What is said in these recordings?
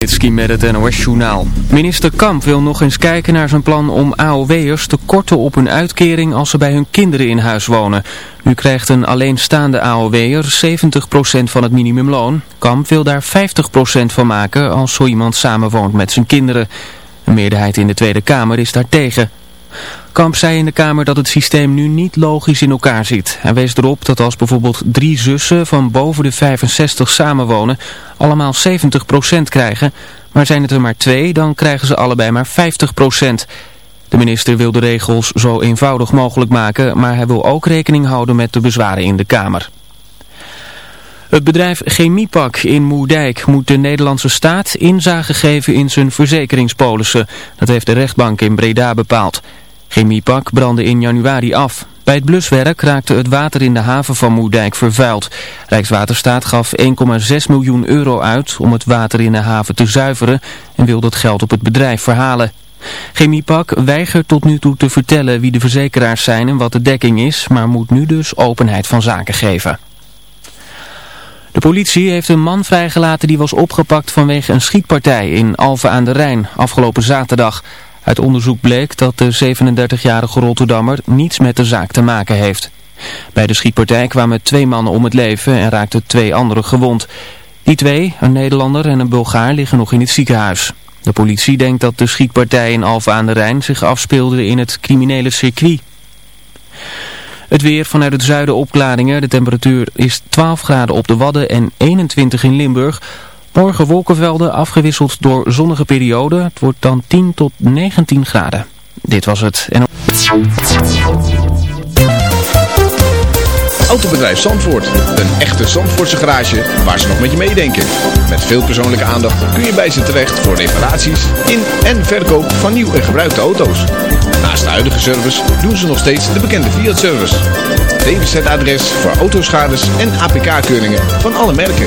Met het NOS-journaal. Minister Kamp wil nog eens kijken naar zijn plan om AOW'ers te korten op hun uitkering als ze bij hun kinderen in huis wonen. Nu krijgt een alleenstaande AOW'er 70% van het minimumloon. Kamp wil daar 50% van maken als zo iemand samenwoont met zijn kinderen. Een meerderheid in de Tweede Kamer is daartegen. Kamp zei in de Kamer dat het systeem nu niet logisch in elkaar zit. Hij wees erop dat als bijvoorbeeld drie zussen van boven de 65 samenwonen, allemaal 70% krijgen. Maar zijn het er maar twee, dan krijgen ze allebei maar 50%. De minister wil de regels zo eenvoudig mogelijk maken, maar hij wil ook rekening houden met de bezwaren in de Kamer. Het bedrijf Chemiepak in Moerdijk moet de Nederlandse staat inzage geven in zijn verzekeringspolissen. Dat heeft de rechtbank in Breda bepaald. Chemiepak brandde in januari af. Bij het bluswerk raakte het water in de haven van Moerdijk vervuild. Rijkswaterstaat gaf 1,6 miljoen euro uit om het water in de haven te zuiveren en wil dat geld op het bedrijf verhalen. Chemiepak weigert tot nu toe te vertellen wie de verzekeraars zijn en wat de dekking is, maar moet nu dus openheid van zaken geven. De politie heeft een man vrijgelaten die was opgepakt vanwege een schietpartij in Alphen aan de Rijn afgelopen zaterdag. Uit onderzoek bleek dat de 37-jarige Rotterdammer niets met de zaak te maken heeft. Bij de schietpartij kwamen twee mannen om het leven en raakten twee anderen gewond. Die twee, een Nederlander en een Bulgaar, liggen nog in het ziekenhuis. De politie denkt dat de schietpartij in Alphen aan de Rijn zich afspeelde in het criminele circuit. Het weer vanuit het zuiden opklaringen. De temperatuur is 12 graden op de Wadden en 21 in Limburg. Morgen wolkenvelden afgewisseld door zonnige perioden. Het wordt dan 10 tot 19 graden. Dit was het. Autobedrijf Zandvoort. Een echte Zandvoortse garage waar ze nog met je meedenken. Met veel persoonlijke aandacht kun je bij ze terecht voor reparaties in en verkoop van nieuw en gebruikte auto's. Naast de huidige service doen ze nog steeds de bekende Fiat-service. DWZ-adres voor autoschades en APK-keuringen van alle merken.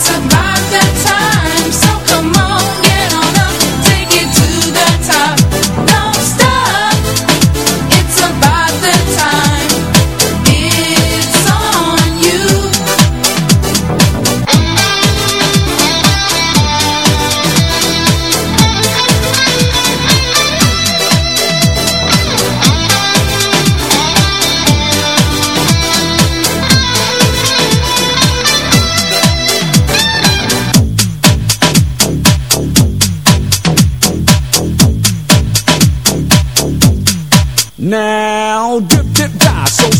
It's about that time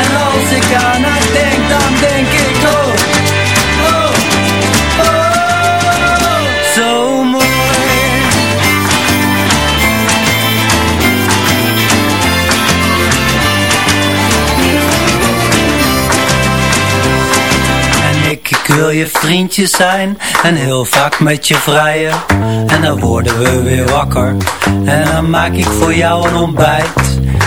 En als ik aan haar denk, dan denk ik oh Oh, oh, zo mooi. En ik, ik wil je vriendje zijn En heel vaak met je vrijen. En dan worden we weer wakker En dan maak ik voor jou een ontbijt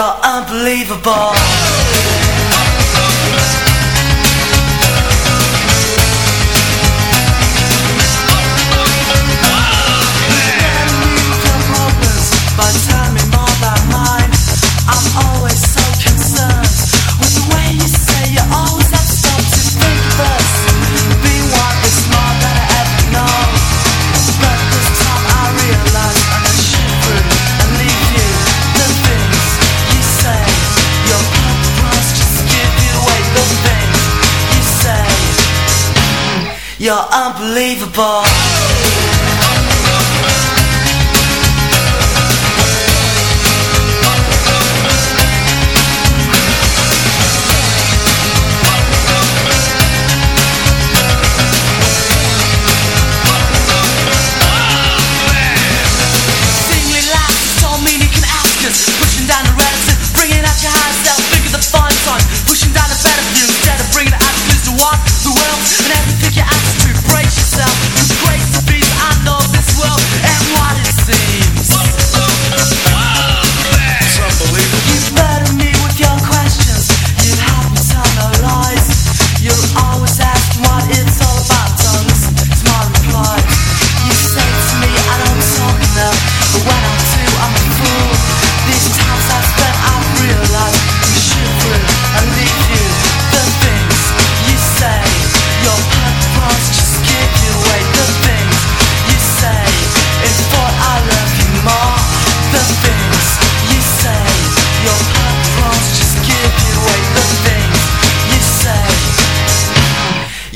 you're unbelievable. You're unbelievable.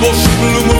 bloemen.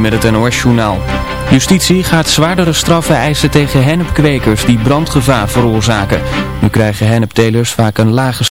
Met het NOS-journaal. Justitie gaat zwaardere straffen eisen tegen hennepkwekers die brandgevaar veroorzaken. Nu krijgen henneptelers vaak een lage